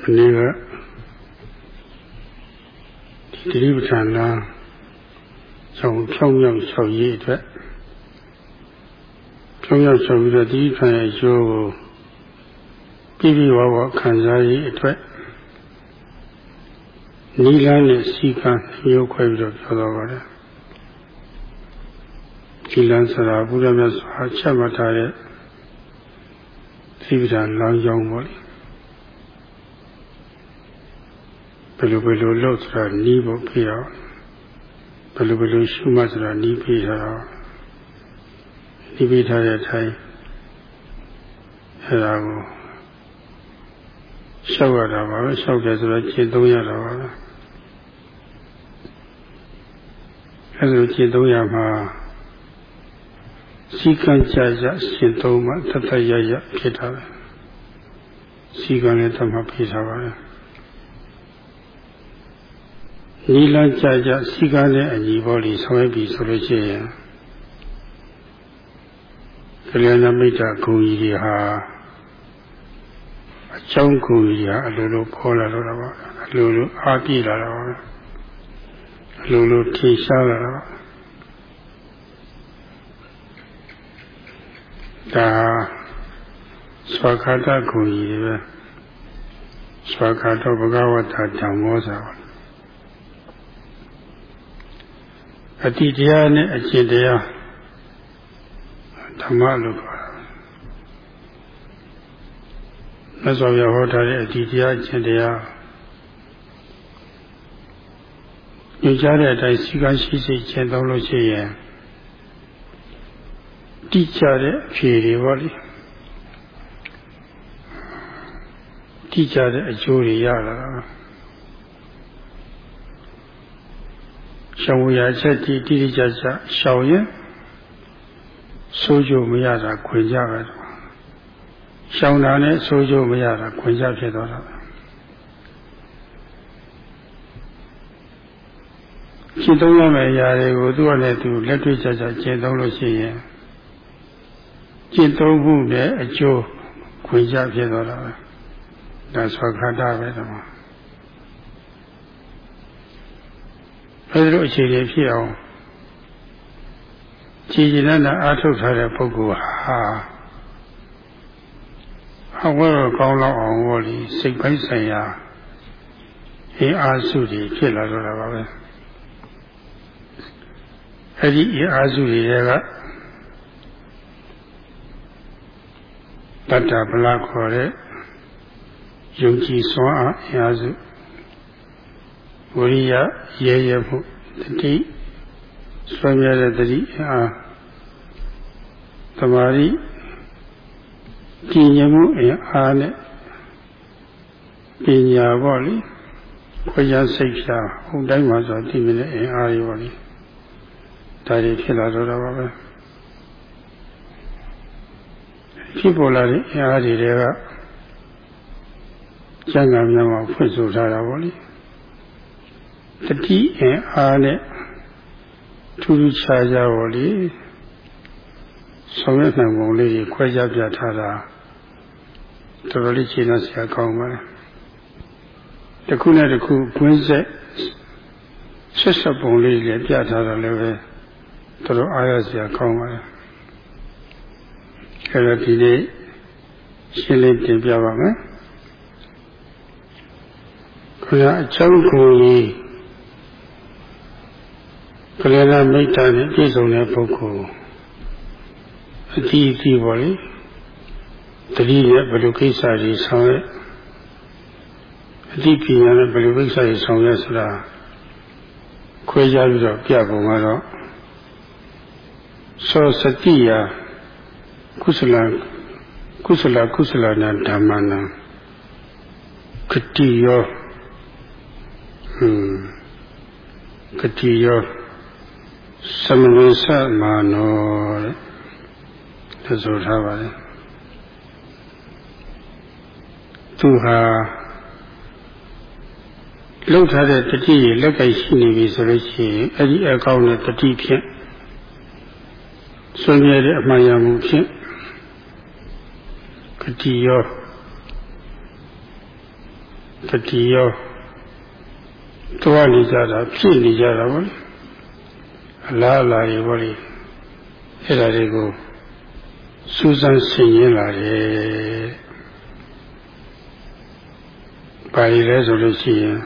မနေ့ကဒီတိပဋ္ဌာန်လားဆောင်ဖြောင်းရောက်လျှောက်ရေးအတွက်ဖြောင်းရောက်လျှောက်ပြီးတော့ဒီခံရဲ့ရိုးကိုပြည့်ပြည့်ဝဝခံစားရေးအတွက်နိလန်းနဲ့စီကံမျိုးခွဲပြီးတော့ပြောတော့ပါတယ်ဒီလန်းဆိုတာဘုရားမြတ်စွာချက်မှတ်ထားတဲ့သိပ္ပံလောင်းကြောင်းပေါ့လေ ဘယ်လိုဘယ်လိုလုပ်ဆိုတာနီးဖို့ပြရအောင်ဘယ်လိုဘယ်လိုရှုမှတ်ဆိုတာနီးပြရအောင်နီးပြထားတဲ့အတိုင်းအဲဒါကိုရှောက်ရတာပါပဲရှောက်တယ်ဆိုတော့ကျင့်သုံးရတာပါပဲအဲလိုကျင့်သုံးရမှာစီကံကြကြရှင်သုံးမှတတရရဖြစ်တာပဲစီကံလည်းတမဖြစ်တာပါပဲ နီလကြကြစီကံနဲ့အညီပေါ်လီဆောင်ရွက်ပြီးဆိုလို့ရှိရင်ကလျာဏမိတ်တာဂုံကြီးတွေဟာအကြောင်းဂုံကြီးဟာအလိုလိုပေါ်လာတော့တာပါအလိုလိုအားပြည့်လာတာပါအလိုလိုထင်ရှားလာတာပါဒါဆွာခါတဂုံကြီးတွေပဲဆွာခါတော့ဘဂဝတ္တဓမ္မောဆိုတာ အတိတရားနဲ့အကျင့်တရားဓမ္မလို့ခေါ်တာမြတ်စွာဘုရားဟောထားတဲ့အတိတရားအကျင့်တရားညွှန်ကြားတဲ့အတိုင်းစီကံရှိစိတ်ကျင့်သုံးလို့ရှိရင်တိကျတဲ့အဖြေတွေပေါ့လေတိကျတဲ့အကျိုးတွေရလာတာ ရှောင်ဝရချက်တိတိတိကျကျရှောင်ရင်ဆိုးကြမရတာခွင့်ကြပဲရှောင်တာနဲ့ဆိုးကြမရတာခွင့်ကြဖြစ်သွားတာရှင်းသုံးရမယ့်အရာတွေကိုသူ့အနေနဲ့သူလက်တွေ့ကျကျရှင်းသုံးလို့ရှိရင်ရှင်းသုံးမှုနဲ့အကျိုးခွင့်ကြဖြစ်သွားတာပဲဒါဆိုခန္ဓာပဲတော့ အဲဒီလိုအခြေအနေဖြစ်အောင်ကြည်ကြည်နန်းအားထုတ်ထားတဲ့ပုဂ္ဂိုလ်ဟာအဝဲကောင်းလောက်အောင်ဟောဒီစိတ်ပိုင်းဆိုင်ရာအင်အားစုတွေဖြစ်လာတော့တာပါပဲအဲဒီအင်အားစုတွေကတတ္တဗလာခေါ်တဲ့ယုံကြည်စွမ်းအားအင်အားစု ဝိရိယရဲရဲမှုတတိဆွေးမြဲတဲ့တတိအားသမာဓိကြည်ညိုမှုအားနဲ့ပညာပေါ့လေခွင့်ရစိတ်ဖြာဟုတ်တိုင်းမှာဆိုတည်မြဲတဲ့အင်အားတွေပေါ့လေဒါတွေဖြစ်လာတော့တာပါပဲဖြစ်ပေါ်လာတဲ့အင်အားတွေကကျန်ကံများမှာဖွင့်ဆိုထားတာပေါ့လေ တတိအင်အားနဲ့ထူးထူးခြားခြားပေါ်လေဆောင်ရွက်နိုင်ပုံလေးကြီးခွဲခြားပြထားတာတော်တော်လေးရှင်းတော့ဆရာကောင်းပါလားတစ်ခုနဲ့တစ်ခုကွင်းဆက်ဆက်ဆက်ပုံလေးလည်းပြထားတာလည်းပဲတော်တော်အားရစရာကောင်းပါလားအဲ့တော့ဒီနေ့ရှင်းလင်းတင်ပြပါမယ်ခင်ဗျာအချောင်းကိုကြီး ကလေးကမိတ္တာနဲ့ပြည့်စုံတဲ့ပုဂ္ဂိုလ်အကြည့်အကြည့်ပါလေတတိယဘယ်လိုကိစ္စကြီးဆောင်ရွက်အတိပညာနဲ့ဘယ်လိုကိစ္စကြီးဆောင်ရွက်ဆိုတာခွဲခြားပြီးတော့ပြပုံကတော့သောစတိယကုသလကုသလကုသလနာဓမ္မနာကတိယောဟွန်းကတိယော သမဝိသမနောတဲ့ဆိုထားပါတယ်သူဟာလှုပ်ထားတဲ့တတိရလက်ကင်ရှိနေပြီဆိုလို့ရှိရင်အဲ့ဒီအကောင့်နဲ့တတိဖြင့်ဆွေးနွေးတဲ့အမှန်ရမှုဖြင့်ကတိရောတတိရောတွားနေကြတာဖြစ်နေကြတာပေါ့ အလားအလာတွေပေါ့လေအဲ့ဒါတွေကိုစူးစမ်းဆင်ရင်လာတယ်ပါရီလဲဆိုလို့ရှိရင်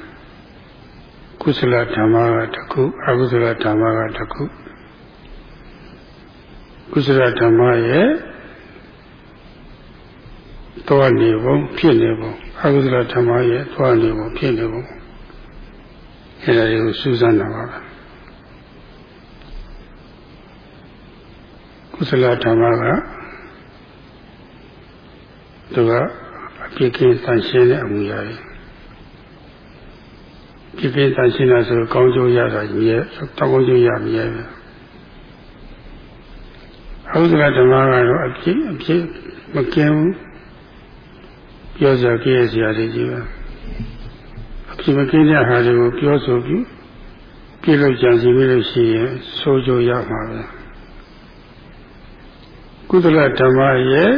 ကုသလဓမ္မကတစ်ခုအကုသလဓမ္မကတစ်ခုကုသလဓမ္မရဲ့တောနေပုံဖြစ်နေပုံအကုသလဓမ္မရဲ့တောနေပုံဖြစ်နေပုံအဲ့ဒါတွေကိုစူးစမ်းတာပါပဲ ကုသလဓမ္မကသူကအပြစ်ကင်းတန်ရှင်းတဲ့အမှုရာတွေပြစ်ကင်းတန်ရှင်းတာဆိုကောင်းကျိုးရတာမြဲတောင်းကောင်းကျိုးရမြဲပဲအဟုသလဓမ္မကတော့အပြစ်အပြစ်မကင်းဘူးပြောစရာကြည့်ရစရာတွေကြီးပဲအပြစ်မကင်းတဲ့ဟာတွေကိုပြောဆိုပြီးပြည့်လို့ကြံစီပြီးလို့ရှိရင်ဆိုးကျိုးရမှာပဲ ကုသလဓမ္မရဲ့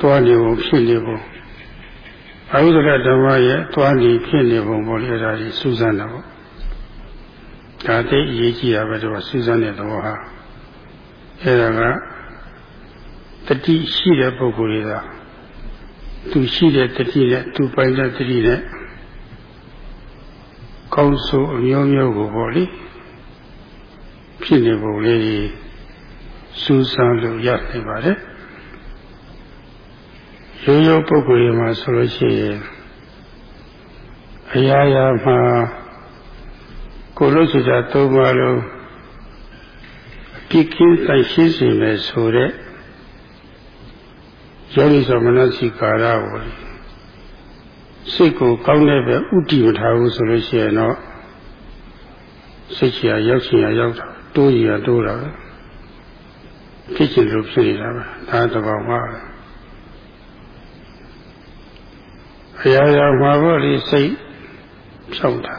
သွားနေပုံဖြစ်နေပုံအဟုဒကဓမ္မရဲ့သွားနေဖြစ်နေပုံပေါ်လေဒါကြီးစူးစမ်းတာပေါ့ဒါသိအရေးကြီးတာပဲတော့စူးစမ်းတဲ့သဘောဟာအဲဒါကတတိရှိတဲ့ပုဂ္ဂိုလ်တွေကသူရှိတဲ့တတိနဲ့သူပိုင်တဲ့တတိနဲ့ကောင်းဆိုအမျိုးမျိုးကိုပေါ့လေဖြစ်နေပုံလေးကြီး စူးစမ်းလို့ရနိုင်ပါတယ်ရိုးရိုးပုဂ္ဂိုလ်တွေမှာဆိုလို့ရှိရင်အရာရာမှာကိုလို့ဆိုကြသုံးပါလို့အပြစ်ကင်းဆိုင်ရှင်းစီမယ်ဆိုတဲ့ယောဂီဆိုမနစိကာရကိုစိတ်ကိုကောင်းတဲ့ပဲဥတည်မထားဘူးဆိုလို့ရှိရင်တော့စိတ်ချရာရောက်ချင်ရာရောက်တာတိုးကြီးရာတိုးတာပဲ ဖြစ်ချင်လို့ဖြစ်နေတာပဲဒါသဘောပါပဲအရာရာမှာပေါ့လေစိတ်ဖြောက်တာ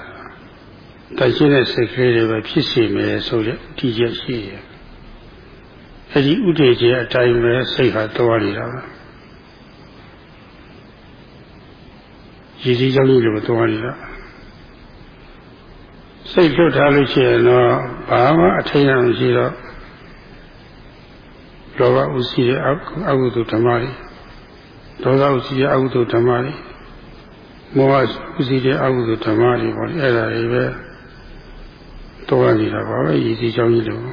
တရှိတဲ့စိတ်ကလေးတွေပဲဖြစ်စီမယ်ဆိုတဲ့ဒီချက်ရှိရဲ့အဲဒီဥဒေကျေအတိုင်းပဲစိတ်ဟာသွားနေတာပဲရည်စည်းကြောင့်လို့သွားနေတာစိတ်လွတ်ထားလို့ရှိရင်တော့ဘာမှအထိတ်မရှိတော့ လောဘဥရှိတဲ့အကုသိုလ်ဓမ္မတွေဒေါသဥရှိတဲ့အကုသိုလ်ဓမ္မတွေမောဟဥစည်းတဲ့အကုသိုလ်ဓမ္မတွေပေါ့အဲ့ဒါတွေပဲတော့နေတာပါပဲရည်စည်းကြောင်းကြီးလို့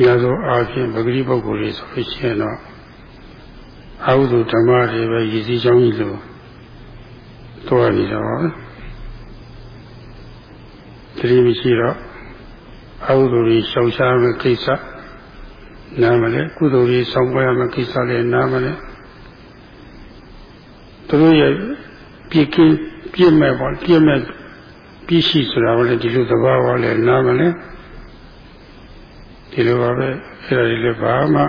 ညသောအားဖြင့်ပဂတိပုဂ္ဂိုလ်တွေဆိုလို့ရှိရင်တော့အကုသိုလ်ဓမ္မတွေပဲရည်စည်းကြောင်းကြီးလို့တော့နေတာပါပဲတတိမရှိတော့အကုသိုလ်တွေရှောင်ရှားမဲ့ကိစ္စ နားမလဲကုသိုလ်တွေဆောင်ပွားရမယ့်ကိစ္စလည်းနားမလဲသူတို့ရဲ့ပြည့်ကင်းပြည့်မဲ့ပေါ့ပြည့်မဲ့ပြည့်ရှိဆိုတာကလည်းဒီလိုသဘာဝလည်းနားမလဲဒီလိုပါပဲအဲ့ဒါတွေလည်းဘာမှ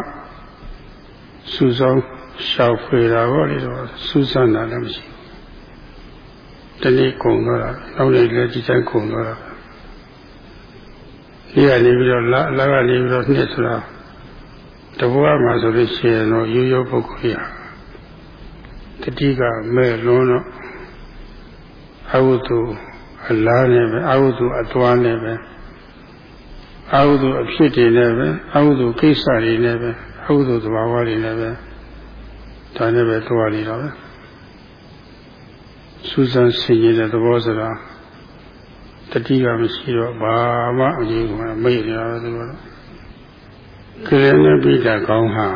စူးစောင်းရှောက်ဖွေတာပေါ့လေတော့စူးစမ်းတာလည်းမရှိဘူးတနေ့ကုန်တော့တာနောက်နေ့လည်းဒီတိုင်းကုန်တော့တာဒီကနေပြီးတော့လာလာကနေပြီးတော့နှစ်ဆိုတာ တဘွားမှာဆိုလို့ရှိရင်တော့ရိုးရိုးပုဂ္ဂိုလ်ရတတိကမဲ့လွန်းတော့အဝုသူအလားနဲ့ပဲအဝုသူအသွားနဲ့ပဲအဝုသူအဖြစ်တွေနဲ့ပဲအဝုသူကိစ္စတွေနဲ့ပဲအဝုသူသဘာဝတွေနဲ့ပဲဒါနဲ့ပဲသွားနေတော့ပဲစူးစမ်းဆင်ခြင်တဲ့သဘောဆိုတာတတိကမရှိတော့ဘာမှအရေးကမေ့နေတာပဲသူ ကတော့ကလေးနဲ့ပြီးတာကောင်းဟာ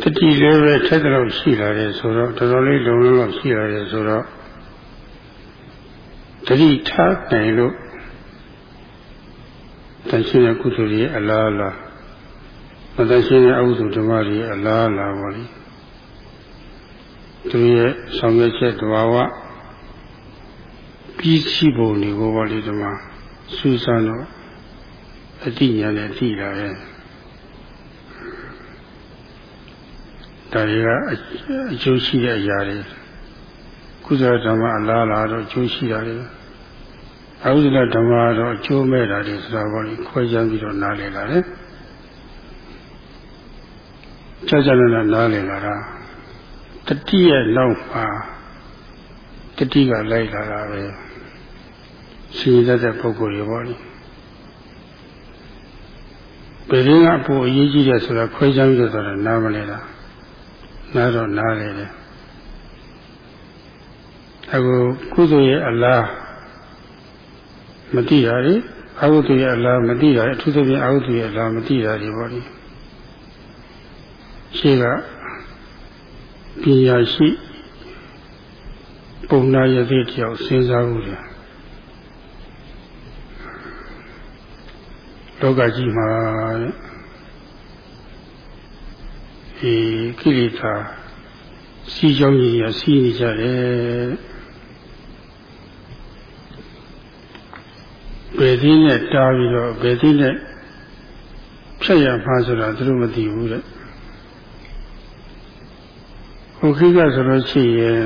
တတိလည်းပဲထက်တော့ရှိလာတယ်ဆိုတော့တော်တော်လေးလုံလုံရှိလာတယ်ဆိုတော့တတိထားနိုင်လို့တန်ရှင်းတဲ့ကုသိုလ်ကြီးအလားအလားမတန်ရှင်းတဲ့အကုသိုလ်ဓမ္မကြီးအလားအလားပါလိသူရဲ့ဆောင်ရွက်ချက်တဘာဝပြီးရှိပုံတွေကိုပါလိဓမ္မစူးစမ်းတော့ အတိညာနဲ့တိလာရဲ့ဒါတွေကအကျိုးရှိတဲ့အရာတွေကုသလဓမ္မအလားလားတော့အကျိုးရှိတာတွေအကုသလဓမ္မတော့အကျိုးမဲ့တာတွေဆိုတာပေါ့လေခွဲခြားပြီးတော့နားလည်လာတယ်ကြာကြာနားနားလည်လာတာတတိရဲ့နောက်မှာတတိကလိုက်လာတာပဲရှိရတဲ့ပုဂ္ဂိုလ်တွေပေါ့လေ ဘယ်ရင်ကအဖို့အရေးကြီးတယ်ဆိုတာခွဲခြားပြီးတော့နားမလဲတာနားတော့နားလေတယ်အခုကုသိုလ်ရဲ့အလားမတိရလေအကုသိုလ်ရဲ့အလားမတိရအထူးသဖြင့်အကုသိုလ်ရဲ့အလားမတိရဒီပေါ့လေရှိကပညာရှိပုံနာရသေးတယောက်စဉ်းစားမှုတယ် လောကကြီးမှာဒီကိလေသာစီကြောင်းကြီးရစီးနေကြတယ်ဘယ်သေးနဲ့တားပြီးတော့ဘယ်သေးနဲ့ဖြတ်ရမှာဆိုတာသူတို့မသိဘူးတဲ့ဟိုခိကဆိုလို့ရှိရင်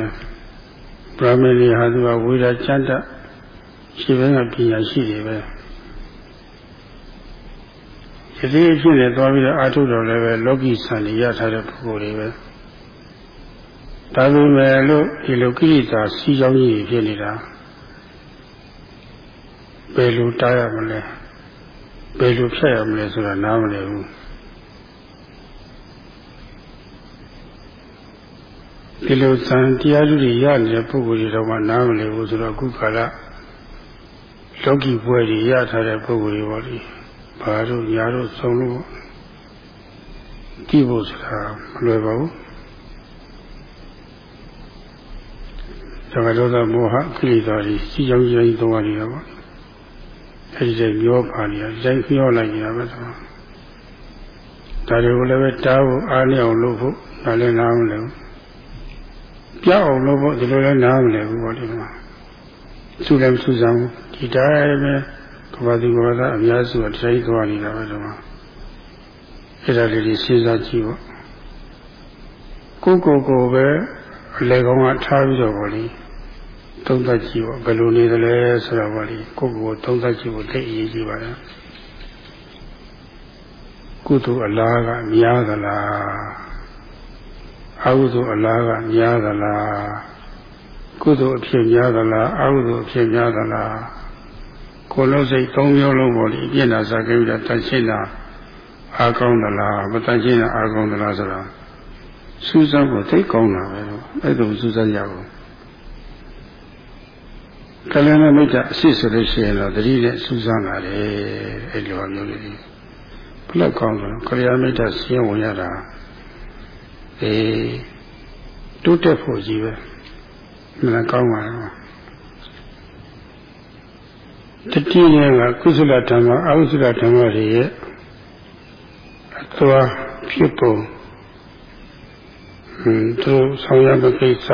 ဗြဟ္မဏီဟာသူကဝိရာကျမ်းတရှိဘဲကပညာရှိတယ်ပဲ ယတိအဖြစ်နဲ့သွားပြီးတော့အာထုတော်လည်းပဲလောကီဆန်ရထားတဲ့ပုဂ္ဂိုလ်တွေပဲဒါပေမဲ့လို့ဒီလိုကိလေသာစီးကြောင်းကြီးဖြစ်နေတာဘယ်လိုတားရမလဲဘယ်လိုဖြတ်ရမလဲဆိုတာနားမလည်ဘူးဒီလိုသံတရားစုတွေရနေတဲ့ပုဂ္ဂိုလ်တွေတော့မှနားမလည်ဘူးဆိုတော့အခုကာလလောကီပွဲတွေရထားတဲ့ပုဂ္ဂိုလ်တွေပေါ့လေ ဘာလို့ညာတို့ဆုံးလို့ကြည့်ဖို့ဆိုတာမလွယ်ပါဘူးသံဃာတော်သောမောဟကိလေသာတွေစီကြောင်းကြီးကြီးသုံးရနေတာပေါ့အဲဒီတည်းမျောပါနေတာဒီတိုင်းမျောလိုက်နေတာပဲဆိုဒါတွေကိုလည်းပဲတားဖို့အားလျောက်လို့ဖို့ဒါလည်းနားမလဲဘူးပြောက်အောင်လို့ဖို့ဒီလိုလည်းနားမလဲဘူးပေါ့ဒီမှာသူလည်းမသူစားဘူးဒီတိုင်းပဲက ဘာသူကဘာသာအများစုကတိုင်းသွားနေတာပဲဒီမှာအဲ့ဒါလေးကြီးစဉ်းစားကြည့်ပေါ့ကိုကိုကိုပဲအလေကောင်ကထားပြီးတော့ပေါ့လေသုံးသပ်ကြည့်ပေါ့ဘယ်လိုနေသလဲဆိုတော့ပေါ့လေကိုကိုကိုသုံးသပ်ကြည့်ဖို့သိအရေးကြီးပါလားကုသိုလ်အလားကများသလားအကုသိုလ်အလားကများသလားကုသိုလ်အဖြစ်များသလားအကုသိုလ်အဖြစ်များသလား ကိုလုံးစိတ်သုံးမျိုးလုံးပေါ့လေအပြည့်နာစားကြပြီးတော့တန်ရှင်းတာအားကောင်းသလားမတန်ရှင်းတာအားကောင်းသလားဆိုတော့စူးစမ်းဖို့သိကောင်းတာပဲအဲ့ဒါစူးစမ်းကြဖို့ကလျာဏမိတ်္တအစစ်ဆိုလို့ရှိရင်တော့တတိနဲ့စူးစမ်းလာတယ်အဲ့လိုမျိုးလေးဘလောက်ကောင်းတယ်ကလျာဏမိတ်္တဆင်းဝင်ရတာအေးတိုးတက်ဖို့ကြီးပဲမလားကောင်းပါလား တတိယကကုသလဓမ္မအကုသလဓမ္မတွေရဲ့အသွားဖြစ်ပုံဟင်းသူဆောင်ရမယ့်ကိစ္စ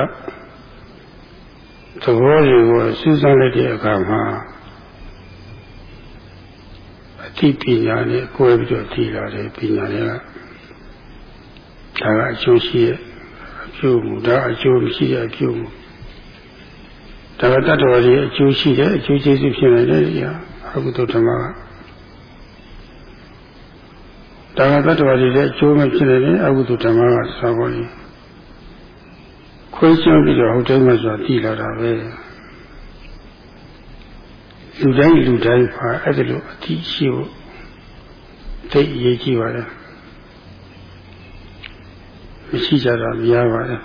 သဘောတွေကိုစဉ်းစားလိုက်တဲ့အခါမှာအသိပညာနဲ့ကိုယ်ပြီးတော့သိလာတဲ့ပညာတွေကဒါကအကျိုးရှိရဲ့အကျိုးမူဒါအကျိုးမရှိတဲ့အကျိုးမူ ဒါကတတ္တဝါတွေအကျိုးရှိတဲ့အကျိုးကျေးဇူးဖြစ်နေတယ်ရာအကုသိုလ်ဓမ္မကဒါကတတ္တဝါတွေလည်းအကျိုးမဖြစ်နေတဲ့အကုသိုလ်ဓမ္မကသာပေါ်နေခွဲချပြီးတော့ဟုတ်တယ်မှဆိုတာသိလာတာပဲလူတိုင်းလူတိုင်းပါအဲ့ဒါလိုအတိရှိဖို့သိအရေးကြီးပါတယ်မရှိကြတာများပါတယ်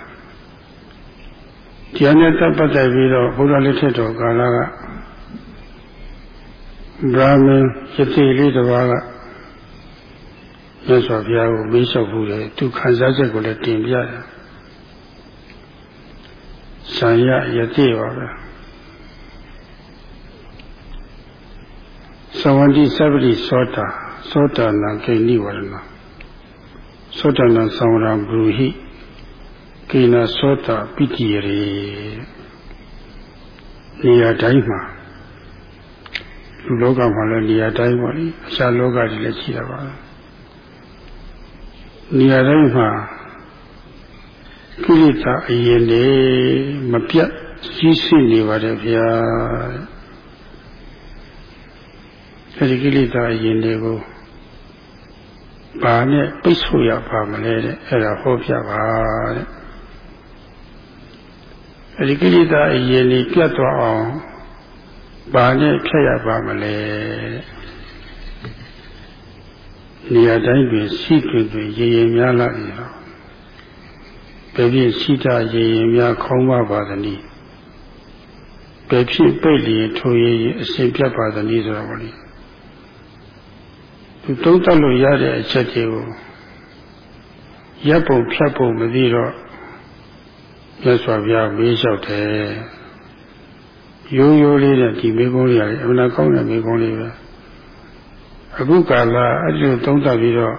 တရားနဲ့တပ်ပတ်သက်ပြီးတော့ဘုရားလက်ထက်တော်ကာလကဗြဟ္မင်းယတိလေးတစ်ပါးကမြတ်စွာဘုရားကိုမေးလျှောက်ဘူးလေသူခံစားချက်ကိုလည်းတင်ပြတယ်ဆံရယတိပါပဲသဝန္တိသဗ္ဗတိသောတာသောတာနာကိဏိဝရဏသောတာနာသံဝရဘုဟိ ကိနာသောတာပိတိရေနေရာတိုင်းမှာလူလောကမှာလည်းနေရာတိုင်းပါလေအခြားလောကတွေလည်းရှိတာပါနေရာတိုင်းမှာကိလေသာအရင်နေမပြတ်ကြီးရှိနေပါတယ်ဗျာအဲဒီကိလေသာအရင်တွေကိုဘာနဲ့ပိတ်ဆို့ရပါမလဲတဲ့အဲ့ဒါဟောပြပါတဲ့ အဲဒီကိလေသာအရင်လေးပြတ်သွားအောင်ဘာနဲ့ဖြတ်ရပါမလဲနေရာတိုင်းတွင်စီတွင်တွင်ရေရင်များလာနေတော့ဘယ်ဖြစ်စီတာရေရင်များခေါင်းပါပါသနည်းဘယ်ဖြစ်ပိတ်လျင်ထိုရေရင်အစဉ်ပြတ်ပါသနည်းဆိုတော့ဗောလေသူတုံးတက်လို့ရတဲ့အချက်တွေကိုရပ်ပုံဖြတ်ပုံမသိတော့ မြတ်စွာဘုရားမေးလျှောက်တယ်ရိုးရိုးလေးနဲ့ဒီမေကုန်းလေးရတယ်အမှန်ကောင်းတဲ့မေကုန်းလေးပဲအခုကာလအဲ့ဒီသုံးသပ်ပြီးတော့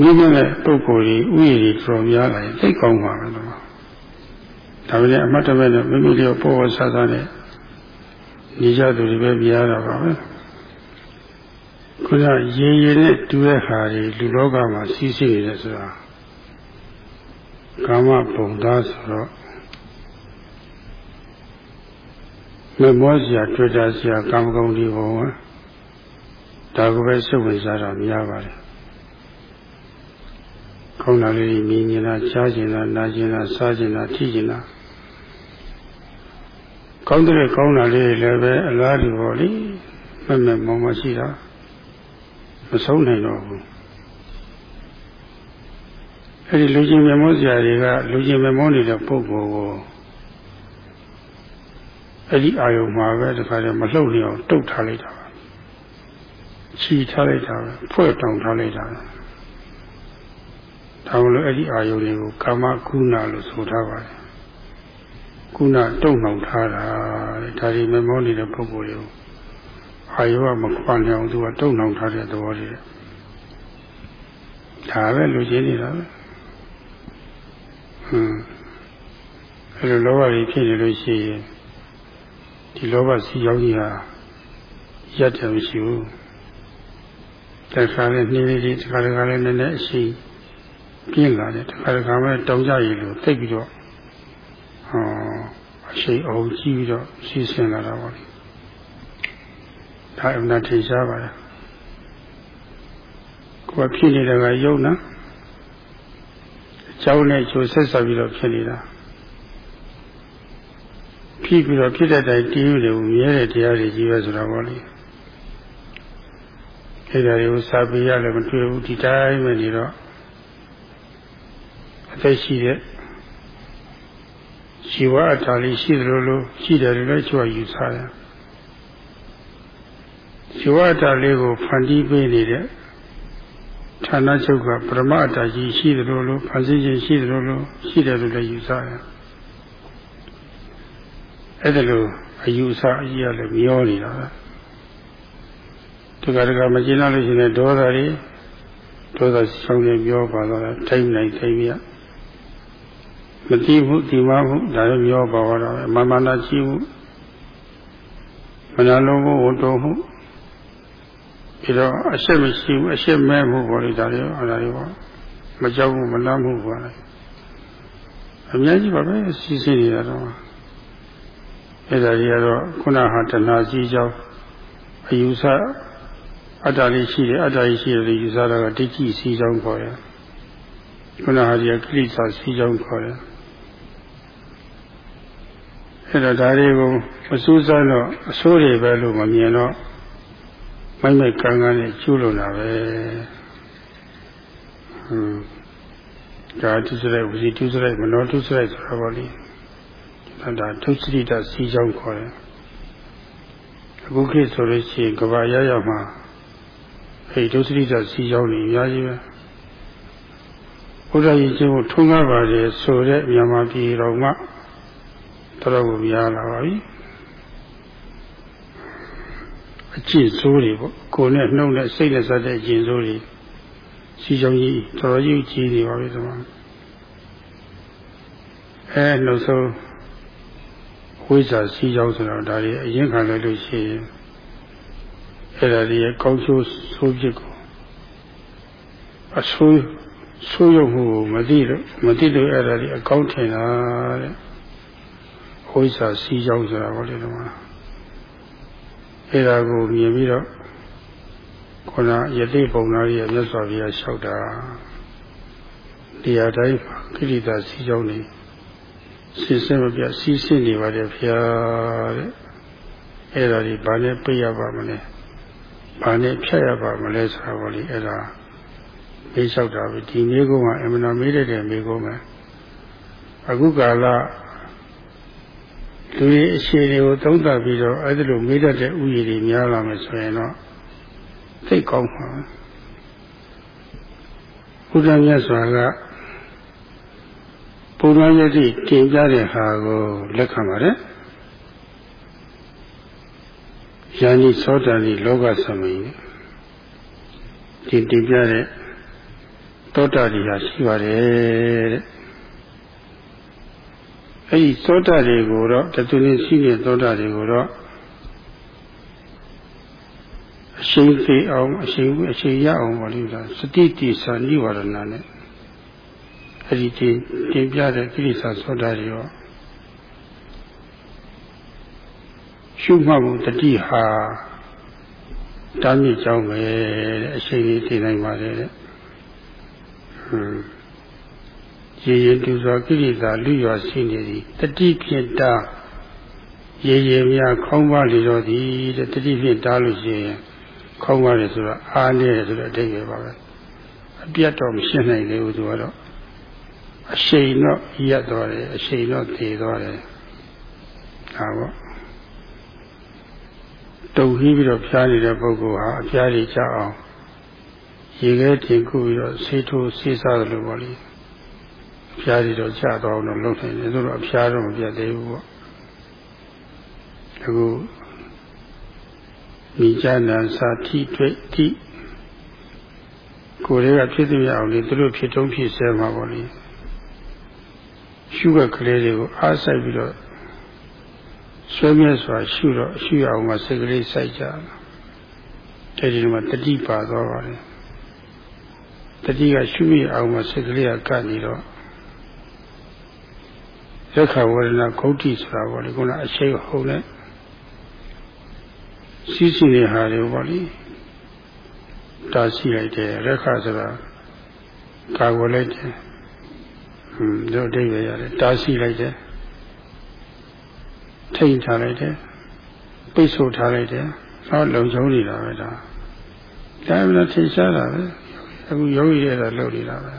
မိမနဲ့ပုဂ္ဂိုလ်ကြီးဥယျာဉ်ကြီးတော်များလာရင်သိကောင်းပါပဲတော့ဒါပေမဲ့အမှတ်တမဲ့နဲ့မိမိတို့ပေါ်ဝဆဆနဲ့နေကြသူတွေပဲများတာပါပဲခုနရေရေနဲ့တူတဲ့ခါတွေလူလောကမှာစီးစိနေတယ်ဆိုတာ ကာမပုံသားဆိုတော့မမောစရာတွေ့တာစရာကာမဂုဏ်ဒီဘုံဒါကိုပဲစိတ်ဝင်စားတာများပါတယ်ခေါင်းလာလေးမြင်နေတာကြားကျင်တာနားကျင်တာစားကျင်တာထိကျင်တာကောင်းတဲ့ကောင်းတာလေးလည်းပဲအလားတူပေါ့လေမမဲ့မောမရှိတာမဆုံးနိုင်တော့ဘူး အဲ့ဒီလူချင်းမျက်မှောစရာတွေကလူချင်းမျက်မှောနေတဲ့ပုဂ္ဂိုလ်ကိုအဲ့ဒီအာယုံမှာပဲတခါတည်းမလှုပ်နေအောင်တုတ်ထားလိုက်တာပဲချီထားလိုက်တာပဲဖွဲ့တောင်ထားလိုက်တာပဲဒါမလို့အဲ့ဒီအာယုံတွေကိုကာမကုဏလို့ဆိုထားပါတယ်ကုဏတုံ့နှောင်ထားတာဒါဒီမျက်မှောနေတဲ့ပုဂ္ဂိုလ်တွေကိုအာယုံကမခွာနိုင်အောင်သူကတုံ့နှောင်ထားတဲ့သဘောတွေဒါပဲလူချင်းနေတာပဲဟွန်း အဲ့လိုလောဘကြီးဖြစ်နေလို့ရှိရင်ဒီလောဘစီရောက်ကြီးဟာရက်တယ်မရှိဘူးတခါလည်းနှင်းလေးတခါတခါလည်းနည်းနည်းအရှိပြင်းလာတယ်တခါတခါမှတောင်းကြရည်လို့သိပြီးတော့ဟောအရှိအောင်ကြည့်ပြီးတော့စီးဆင်းလာတာပါလေဒါအမှန်ထင်ရှားပါတယ်ကိုယ်ဖြစ်နေတဲ့ကယုံနာအကြောင်းနဲ့ချိုဆက်ဆက်ပြီးတော့ဖြစ်နေတာ ဖြစ်ပြီးတော့ဖြစ်တဲ့တိုင်တည်ယူတယ်မြဲတဲ့တရားတွေကြီးပဲဆိုတာပေါ့လေအဲ့ဒါတွေကိုစာပေရလည်းမတွေ့ဘူးဒီတိုင်းပဲနေတော့အသက်ရှိတဲ့ชีวะအထာလေးရှိတယ်လို့ရှိတယ်လို့ချိုးယူဆတယ်ชีวะအထာလေးကိုဖန်တီးပေးနေတဲ့ဌာနချုပ်ကပရမအတ္တကြီးရှိတယ်လို့လို့ဖန်ဆင်းခြင်းရှိတယ်လို့လို့ရှိတယ်လို့လည်းယူဆတယ် အဲ့ဒါလို့အယူဆအကြီးရလည်းမျောနေတာပဲတခါတခါမကျင်းလို့ရှိရင်ဒေါသတွေဒေါသဆောင်နေပြောပါတော့ထိုင်နိုင်ထိုင်ပြမတိမှုဒီမမှုဒါလည်းမျောပါတော့မမနာရှိမှုမနာလုံးမှုဝန်တော်မှုပြီးတော့အရှက်မရှိဘူးအရှက်မဲမှုပေါ်လိုက်တာတွေအဲ့ဒါတွေပေါ့မကြောက်ဘူးမလန့်မှုပေါ်လိုက်အများကြီးပါပဲစီးစိနေရတော့ အဲ့ဒါကြီးကတော့ခုနဟာတဏှာကြီးကြောင်းအယူဆအတ္တလေးရှိတယ်အတ္တကြီးရှိတယ်ယူဆတာကဒိဋ္ဌိစီးကြောင်းခေါ်တယ်ခုနဟာဒီကိလေသာစီးကြောင်းခေါ်တယ်အဲ့တော့ဒါတွေကိုမစူးစမ်းတော့အဆိုးတွေပဲလို့မမြင်တော့မိုက်မိုက်ကန်းကန်းနဲ့ကျူးလွန်တာပဲဟွန်းဒါတုစရိုက်ဝစီတုစရိုက်မနောတုစရိုက်ဆိုတာပေါ့လေ ဒါထုစရိတစီကြောင်းခေါ်တယ်အခုခေတ်ဆိုလို့ရှိရင်ကဘာရရမှာအဲဒုစရိတစီကြောင်းနေအများကြီးပဲဘုရားကြီးကျင့်ကိုထုံးကားပါတယ်ဆိုတဲ့မြန်မာပြည်တော်မှာတော်တော်များလာပါပြီအကျင့်ဆိုးတွေပေါ့ကိုယ်နဲ့နှုတ်နဲ့စိတ်နဲ့စတဲ့အကျင့်ဆိုးတွေစီကြောင်းကြီးတော်တော်ကြီးကြီးနေပါပြီဒီမှာအဲနှုတ်ဆုံး ဝိဇ္ဇာစီကြောင်းဆိုတော့ဒါတွေအရင်ခံလိုက်လို့ရှိရင်အဲ့ဒါတွေကောင်းဆိုးဆိုးဖြစ်ကိုအဆိုးဆိုးရုံမှုကိုမသိလို့မသိလို့အဲ့ဒါတွေအကောင်းထင်တာတဲ့ဝိဇ္ဇာစီကြောင်းဆိုတာဘာလဲတော့အဲ့ဒါကိုမြင်ပြီးတော့ခုနယတိပုံနာကြီးရဲ့မြတ်စွာဘုရားလျှောက်တာတရားတိုင်းကိရိတာစီကြောင်းနေ စင်စဲမပြစီးဆင်းနေပါတယ်ဖျားတဲ့အဲ့ဒါဒီဘာနဲ့ပြရပါမလဲဘာနဲ့ဖြတ်ရပါမလဲဆိုတာပေါ့လေအဲ့ဒါမေးလျှောက်တာပဲဒီမိကုန်းကအမှန်တော်မေးတဲ့မိကုန်းပဲအခုကာလလူရဲ့အခြေအနေကိုသုံးသပ်ပြီးတော့အဲ့ဒီလိုမေးတတ်တဲ့ဥယျာဉ်တွေများလာမယ်ဆိုရင်တော့သိကောင်းပါဘုရားမြတ်စွာက ပုံမှန်ယတိတင်ပြတဲ့ဟာကိုလက်ခံပါတယ်။ယာနိသောတာတိလောကသမီးဒီတင်ပြတဲ့သောတာတိဟာရှိပါတယ်တဲ့။အဲဒီသောတာတွေကိုတော့တသူရင်းရှိတဲ့သောတာတွေကိုတော့အရှိန်သေးအောင်အရှိန်အရှိန်ရအောင်ပါလို့လားစတိတိသနိဝရဏနဲ့ အဲ့ဒီတင်တင်ပြတဲ့ကိစ္စသောတာတွေရောရှုမှတ်မှုတတိဟာတားမြစ်ကြောင်းပဲတဲ့အချိန်လေးသိနိုင်ပါလေတဲ့ဟွန်းရေရင်တူစွာကိရိတာလူရွာရှိနေသည်တတိဖြင့်တားရေရေများခေါင်းပါလေတော့သည်တဲ့တတိဖြင့်တားလို့ရှိရင်ခေါင်းပါလေဆိုတော့အားနေတယ်ဆိုတော့အတိတ်ပဲပါပဲအပြတ်တော့မရှင်းနိုင်လေဘူးသူကတော့ အရှိန်တော့ရက်သွားတယ်အရှိန်တော့တည်သွားတယ်ဒါပေါ့တုံဟီးပြီးတော့ဖျားနေတဲ့ပုဂ္ဂိုလ်ဟာအဖျားကြီးကြအောင်ရေခဲတင်ခုပြီးတော့ဆေးထိုးဆေးစားတယ်လို့ပေါ့လေအဖျားကြီးတော့ကြသွားအောင်တော့လုပ်နိုင်တယ်ဆိုတော့အဖျားတော့မပြတ်သေးဘူးပေါ့အခုမိจาနာစာတိတွေ့တိကိုယ်တွေကဖြစ်သူရအောင်လေသူတို့ဖြစ်တုံးဖြစ်ဆဲမှာပေါ့လေ ရှုွက်ကလေးတွေကိုအားဆိုင်ပြီးတော့ဆွဲမြဲစွာရှုတော့ရှုရအောင်မှစိတ်ကလေးစိုက်ကြတယ်ဒီမှာတတိပါသွားပါလေတတိကရှုရအောင်မှစိတ်ကလေးကကပ်နေတော့ရခဝရဏဂௌတိဆိုတာပေါ့လေခုနအရှိတ်ဟုတ်လဲစီးစီတဲ့ဟာတွေပေါ့လေတာရှိလိုက်တယ်ရခဆိုတာကာဝလိုက်တယ် ဟွန်းတို့အဓိပ္ပာယ်ရတယ်တားဆီးလိုက်တယ်ထိန်ထားလိုက်တယ်ပိတ်ဆို့ထားလိုက်တယ်ဟောလုံချုံနေတာပဲဒါဒါမှလည်းထင်ရှားတာပဲအခုယောဂီတွေကလုပ်နေတာပဲ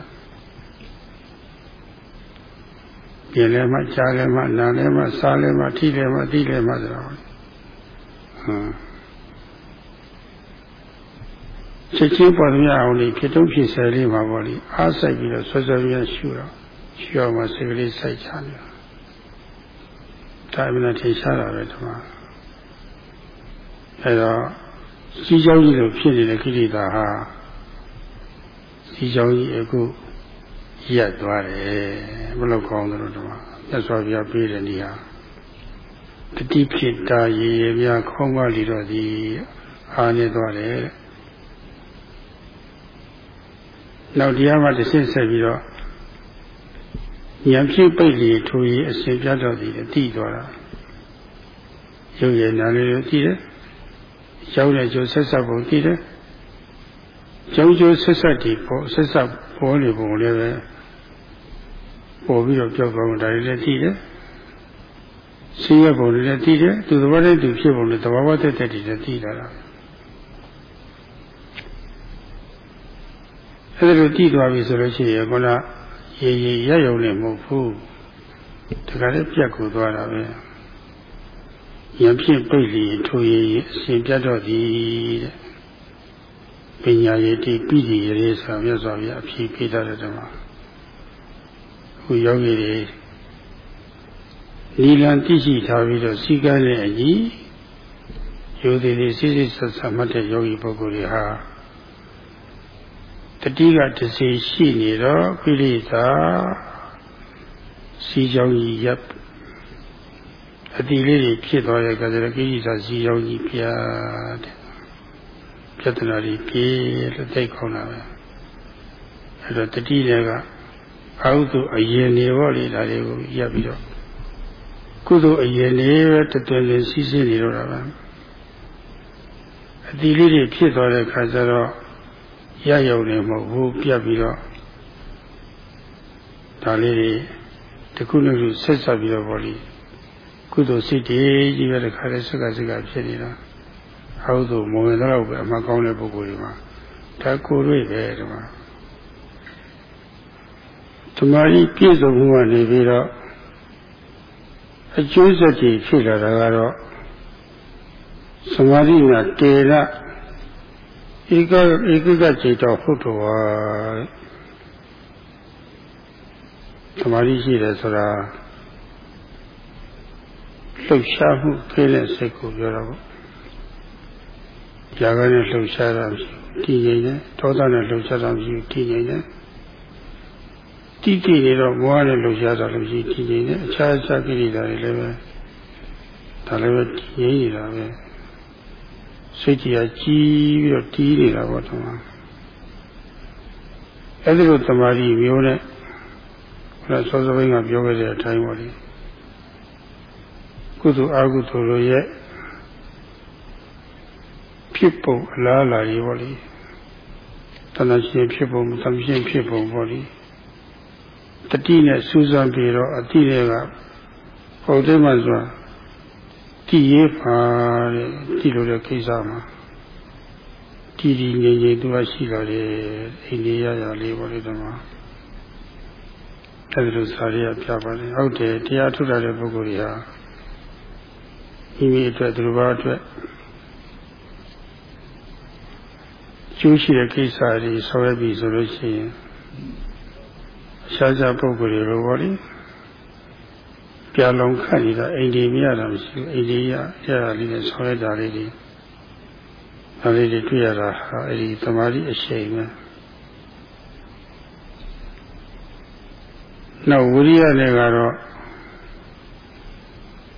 ပြင်လဲမှကြားလဲမှနားလဲမှစားလဲမှထိလဲမှသိလဲမှဆိုတော့ဟမ်ချက်ချင်းပေါ်သမျှအောင်ဒီဖြစ်တုံးဖြစ်ဆဲလေးမှာပေါ့လေအားဆိုင်ပြီးတော့ဆွဆွရရှူတော့ ရှောမှာစိတ်ကလေးစိုက်ချနေတာဒါအမှန်ထင်ရှားတာပဲဒီမှာအဲတော့စီးကြောင်းကြီးလိုဖြစ်နေတဲ့ကိလေသာဟာစီးကြောင်းကြီးအခုရက်သွားတယ်ဘယ်လိုကောင်းသလဲဒီမှာမြတ်စွာဘုရားပြေးတဲ့နေရာတတိဖြစ်တာရေရေများခေါင်းပါလီတော့ဒီအားနေသွားတယ်နောက်တရားမှတစ်ဆင့်ဆက်ပြီးတော့ ဉာဏ်ဖြင့်ပိတ်လီထိုးရီအစဉ်ပြတ်တော့သည်တည်သွားတာရုပ်ရည်နာလေးကိုတည်တယ်ရောက်တဲ့ကျိုးဆက်ဆက်ပုံတည်တယ်ကျုံကျိုးဆက်ဆက်ဒီပေါ်ဆက်ဆက်ပေါ်နေပုံလည်းပဲပေါ်ပြီးတော့ကြောက်ကောင်းတာလည်းတည်တယ်ရှိရပုံလည်းတည်တယ်သူသဘောတည်းသူဖြစ်ပုံလည်းသဘာဝတည်းတည်းတည်တယ်တည်တာလားအဲ့ဒါလိုတည်သွားပြီဆိုလို့ရှိရင်ခုန ရေရေရရုံနဲ့မဟုတ်ဘူးတခါလေးပြက်ကိုသွားတာပဲရံဖြစ်ပိတ်လီထိုရေရေအစဉ်ပြတ်တော့သည်တဲ့ပညာရည်တိပိတိရေဆိုမြတ်စွာဘုရားအဖြေပေးတာတဲ့မှာခုယောဂီတွေနီလန်သိရှိထားပြီးတော့စီကံနဲ့အညီယောဂီတွေစိစိဆက်ဆက်မှတ်တဲ့ယောဂီပုဂ္ဂိုလ်တွေဟာ တတိကတစီရှိနေတော့ကိလေသာစီကြောင်းကြီးရပ်အတိလေးတွေဖြစ်သွားတဲ့အခါကျတော့ကိလေသာစီကြောင်းကြီးပြတဲ့ပြဿနာတွေပြေလို့သိခေါင်းတာပဲအဲ့တော့တတိတွေကအာဟုသူအရင်နေပေါ့လေဒါတွေကိုရပ်ပြီးတော့ကုသိုလ်အရင်နေပဲတတွင်တွင်စီးစင်းနေတော့တာပဲအတိလေးတွေဖြစ်သွားတဲ့အခါကျတော့ ရရုံနဲ့မဟုတ်ဘူးပြတ်ပြီးတော့ဒါလေးတွေတခုနဲ့ခုဆက်ဆက်ပြီးတော့ဗောလေကုသိုလ်စိတ်တွေကြီးပဲတခါလဲစက်ကစက်ကဖြစ်နေတာဟောသူမဝင်တော့ပဲအမှကောင်းတဲ့ပုဂ္ဂိုလ်တွေမှာဒါကိုယ်တွေ့ပဲဒီမှာဓမ္မကြီးပြည့်စုံမှုကနေပြီးတော့အကျိုးဆက်တွေဖြစ်လာတာကတော့သမာဓိကတေရ ဧကဧကကจิตတော်ဟုတ်တော်ဟာသမာဓိရှိတယ်ဆိုတာလှုပ်ရှားမှုဖိတဲ့စိတ်ကိုပြောတော့။ကြာကနဲ့လှုပ်ရှားတာတည်ငြိမ်တယ်။ဒေါသနဲ့လှုပ်ရှားတာမရှိတည်ငြိမ်တယ်။တိတိနေတော့မောဟနဲ့လှုပ်ရှားတာလည်းမရှိတည်ငြိမ်တယ်။အခြားအခြားကိလေသာတွေလည်းပဲဒါလည်းပဲတည်ငြိမ်နေတာပဲ။ စိတ်ကြီးကကြီးပြီးတော့တီးနေတာပေါ့တမ။အဲဒီလိုတမာရီမျိုးနဲ့ဘုရားစောစောပိုင်းကပြောခဲ့တဲ့အတိုင်းပေါ့လေကုသိုလ်အကုသိုလ်တို့ရဲ့ဖြစ်ပုံအလားအလာကြီးပေါ့လေတဏှာရှင်ဖြစ်ပုံသမရှင်ဖြစ်ပုံပေါ့လေတတိနဲ့စူးစမ်းပြီးတော့အတိတွေကပုံသိမှဆိုတာ တည်ရေးပါတဲ့တည်လို့တဲ့ကိစ္စမှာတည်တည်ငြိမ်ငြိမ်သူကရှိလာတယ်အိန္ဒိယရလေးပေါ့လေဒီမှာအဲဒီလိုစာရီကပြပါတယ်ဟုတ်တယ်တရားထုတ်တဲ့ပုဂ္ဂိုလ်တွေဟာမိမိအတွက်သူတို့ဘာအတွက်ကျိုးရှိတဲ့ကိစ္စတွေဆောရပြီဆိုလို့ရှိရင်ရှားရှားပုဂ္ဂိုလ်တွေလိုပေါ့လေ ပြလုံးခတ်နေတာအိန္ဒိမရတာမရှိဘူးအိန္ဒိယရတာလေးနဲ့ဆောရတာလေးတွေဒါလေးတွေတွေ့ရတာဟာအဲဒီသမာဓိအရှိန်ပဲနောက်ဝိရိယနဲ့ကတော့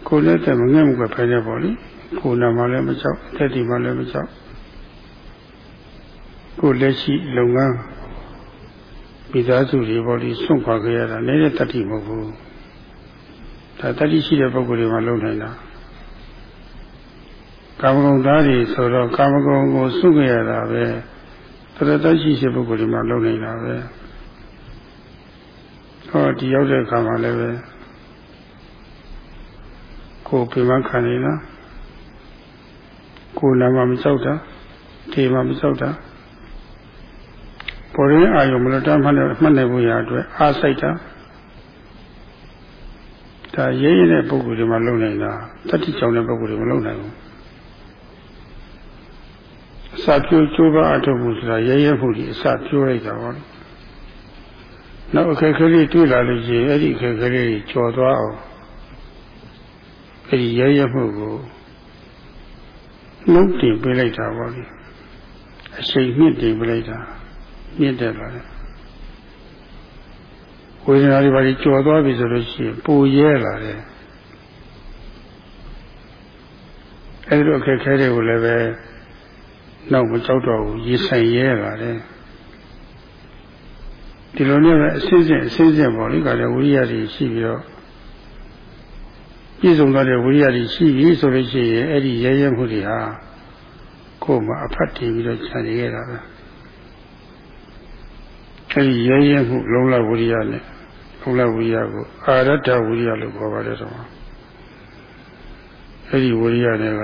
ကိုယ်နဲ့တည်းမငဲ့မကွယ်ဖိုင်နေပေါ့လေကိုယ်နာမှလည်းမကြောက်အသက်ဒီမှလည်းမကြောက်ကိုယ်လက်ရှိလုပ်ငန်းမိသားစုတွေပေါ့လေစွန့်ခွာခဲ့ရတာလည်းတတိမဟုတ်ဘူး ဒါတတိရှိတဲ့ပုဂ္ဂိုလ်တွေမှလုပ်နိုင်တာကာမဂုဏ်သားတွေဆိုတော့ကာမဂုဏ်ကိုစွန့်ခဲ့ရတာပဲတရတရှိရှိပုဂ္ဂိုလ်တွေမှလုပ်နိုင်တာပဲဟောဒီရောက်တဲ့အခါမှာလည်းပဲကိုယ်ပြမခံနေလားကိုယ်နာမမကြောက်တာဒီမှာမကြောက်တာပေါ်ရင်းအာယုံမလွတ်တမ်းမှတ်မှတ်နိုင်ဖို့ရအတွက်အားစိတ်တာ ဒါရဲရဲတဲ့ပုဂ္ဂိုလ်တွေမှာလုံနိုင်တာတတိကြောင့်တဲ့ပုဂ္ဂိုလ်တွေမလုံနိုင်ဘူးအစာပြိုးကျိုးပါအထုပ်မှုဆိုတာရဲရဲမှုကြီးအစာပြိုးလိုက်တာပါနောက်အခက်ခဲလေးတွေ့လာလို့ရှိရင်အဲ့ဒီအခက်ခဲလေးကျော်သွားအောင်အဲ့ဒီရဲရဲမှုကိုနှုတ်တင်ပေးလိုက်တာပါလေအရှိန်မြင့်တင်ပေးလိုက်တာမြင့်တက်လာတယ် ဝေဒနာတွေပါကြီးကျော်သွားပြီဆိုလို့ရှိရင်ပူရဲလာတယ်အဲ့ဒီလိုအခက်ခဲတွေကိုလည်းပဲနောက်မကြောက်တော့ဘူးရေဆိုင်ရဲလာတယ်ဒီလိုနဲ့ပဲအစစ်စစ်အစစ်စစ်ပေါ့လေကလည်းဝိရိယတွေရှိပြီးတော့ပြည့်စုံတဲ့ဝိရိယတွေရှိပြီဆိုလို့ရှိရင်အဲ့ဒီရဲရဲမှုတွေဟာကိုယ်မှာအဖတ်တည်ပြီးတော့ခြံနေခဲ့တာပဲ အဲ့ဒီရဲရဲမှုလုံးလဝိရိယနဲ့လုံးလဝိရိယကိုအာရတ္တဝိရိယလို့ခေါ်ပါတယ်တော့အဲ့ဒီဝိရိယတွေက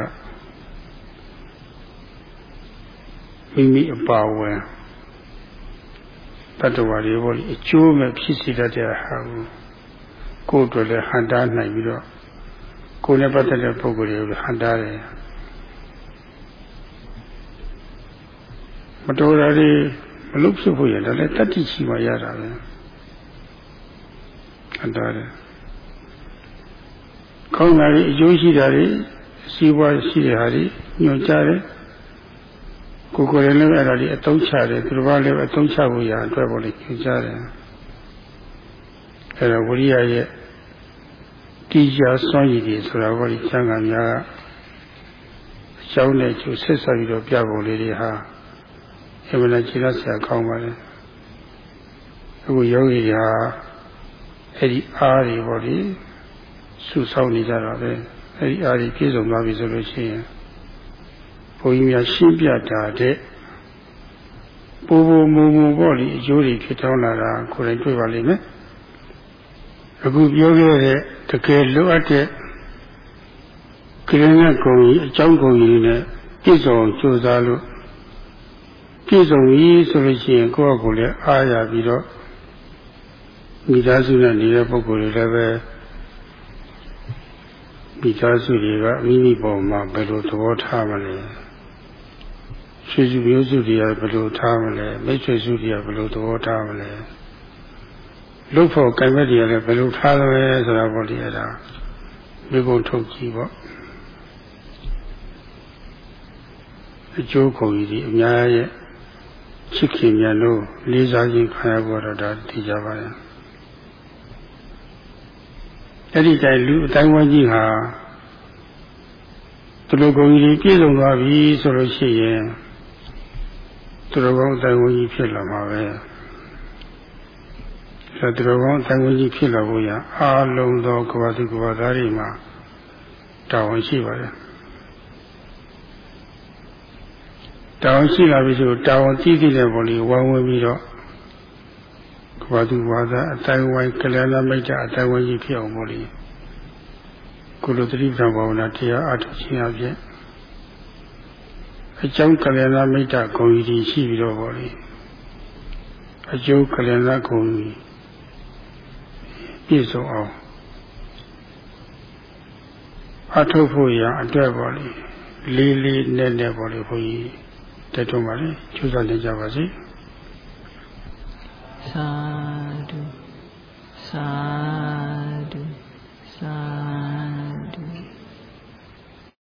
မိမိအပါဝင်တတ္တဝါတွေဘောအကျိုးမဲ့ဖြစ်စေတတ်တဲ့ဟာကိုကိုယ်တို့လည်းဟန်တားနိုင်ပြီးတော့ကိုယ်နဲ့ပတ်သက်တဲ့ပုဂ္ဂိုလ်တွေကိုဟန်တားတယ်မတော်တာတွေ မလုပ်ဖြစ်ဖို့ရတယ်လည်းတတ္တိရှိမှရတာပဲဟန်တားတယ်ကောင်းတာတွေအကျိုးရှိတာတွေအစည်းအဝါးရှိတဲ့ဟာတွေညွှန်ကြားတယ်ကိုကိုယ်လည်းလည်းအဲ့ဒါဒီအသုံးချတယ်သူတို့ကလည်းအသုံးချဖို့ရအတွက်ပေါ့လေညွှန်ကြားတယ်အဲ့တော့ဝိရိယရဲ့တိကျစွန့်ရည်တွေဆိုတာကဒီသံဃာများကအကြောင်းနဲ့ကျိုးဆက်ဆက်ပြီးတော့ပြပုံလေးတွေဟာ အမှန်တကြီးတော့ဆရာကောင်းပါလေအခုယောဂီဟာအဲ့ဒီအားတွေပေါ့လေစုဆောင်းနေကြတာပဲအဲ့ဒီအားတွေပြည့်စုံသွားပြီဆိုလို့ရှိရင်ဘုန်းကြီးများရှင်းပြတာတဲ့ပူပူမူမူပေါ့လေအကျိုးတွေဖြစ်ထောင်းလာတာကိုယ်တိုင်တွေ့ပါလိမ့်မယ်အခုပြောခဲ့တဲ့တကယ်လိုအပ်တဲ့ကိရဏဂုံကြီးအကြောင်းဂုံကြီးနဲ့ပြည့်စုံကြိုးစားလို့ ပြည့်စုံပြီဆိုလို့ရှိရင်ကိုယ့်အကိုလည်းအားရပြီးတော့မိသားစုနဲ့နေတဲ့ပုဂ္ဂိုလ်တွေလည်းပဲမိသားစုတွေကမိမိပေါ်မှာဘယ်လိုသဘောထားမလဲဆွေစုမျိုးစုတွေကဘယ်လိုထားမလဲမိတ်ဆွေစုတွေကဘယ်လိုသဘောထားမလဲလုတ်ဖို့ကံမဲ့တွေကလည်းဘယ်လိုထားလဲဆိုတာပေါ့ဒီအဲ့ဒါမိဘထုတ်ကြည့်ပေါ့အကျိုးကုန်ကြီးအများရဲ့ ချစ်ခင်မြန်လို့လေးစားခြင်းခံရဖို့တော့ဒါသိကြပါရဲ့အဲ့ဒီတိုင်လူအတိုင်းဝန်းကြီးဟာသူတို့ကုန်ကြီးပြည့်စုံသွားပြီဆိုလို့ရှိရင်သူတို့ကောင်းအတိုင်းဝန်းကြီးဖြစ်လာမှာပဲအဲသူတို့ကောင်းအတိုင်းဝန်းကြီးဖြစ်လာဖို့ရအားလုံးသောကဘာသူကဘာသားတွေမှာတာဝန်ရှိပါတယ် တာဝန်ရှိလာပြီဆိုတာဝန်ကြည့်ကြည့်တဲ့ပုံလေးဝိုင်းဝန်းပြီးတော့ကဘာသူဘာသာအတိုင်းဝိုင်းကလျာဏမိတ်တာအတိုင်းဝိုင်းကြီးဖြစ်အောင်ပေါ့လေကုလသတိပ္ပံဘာဝနာတရားအထုခြင်းအပြင်အကြောင်းကလျာဏမိတ်တာဂုံကြီးရှိပြီးတော့ပေါ့လေအကျိုးကလျာဏဂုံကြီးပြည့်စုံအောင်အထုဖို့ရအတွက်ပေါ့လေလေးလေးနက်နက်ပေါ့လေခွန်ကြီး တက်ထုံးပါလေကျူးစာနေကြပါစေသာဓုသာ